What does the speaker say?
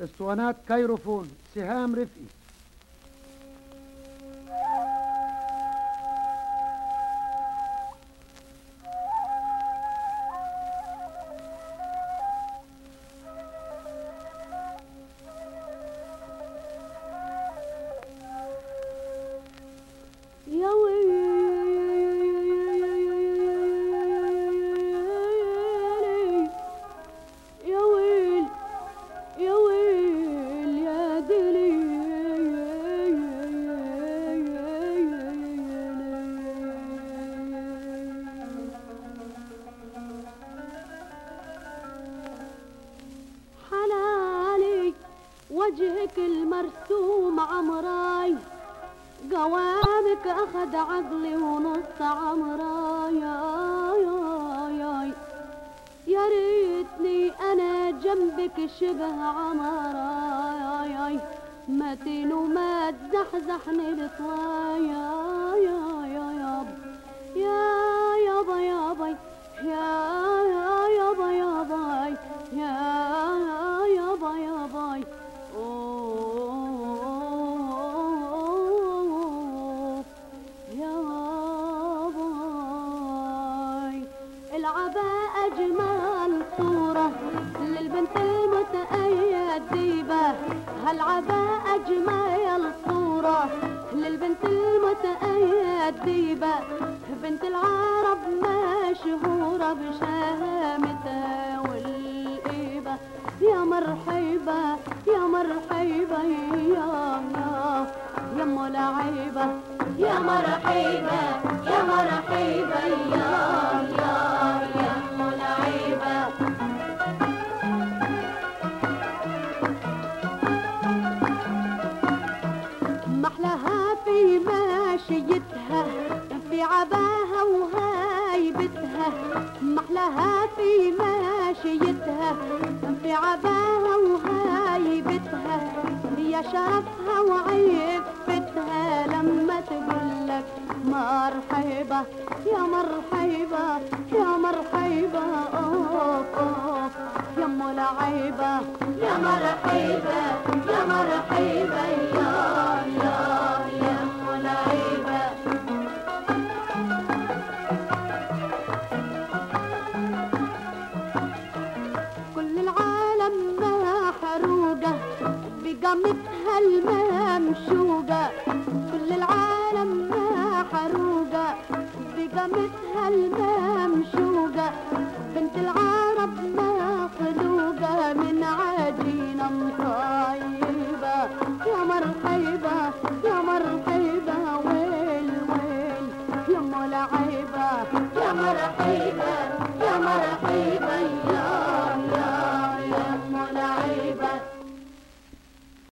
اسطوانات كايروفون سهام رفقي. وجهك المرسوم عمراي. قوامك أخذ عقلي ونص عمراي. يا يا ريتني أنا جنبك شبه عمراي. متين وما تزحزحني لطوايا العباء أجمل صورة للبنت المتأيدة هالعباء أجمل صورة للبنت المتأيدة بنت العرب مشهورة بشهامتها والإيبة. يا مرحبا يا مرحبا يا يا يا لعيبة يا مرحبا. ماشيتها في عباها وهايبتها محلها في ماشيتها. في عباها وهايبتها يا شرفها وعفتها. لما تقولك مرحبا يا مرحبا يا مرحبا أوه أوه يا ام لعيبة يا مرحبا يا مرحبا. بقامتها الممشوقة. كل العالم محروقة بقامتها الممشوقة. بنت العرب مخلوقة من عجينة مطيبة يا مرحبا يا مرحبا ويل ويل. يا لعيبة يا مرحبا يا مرحبا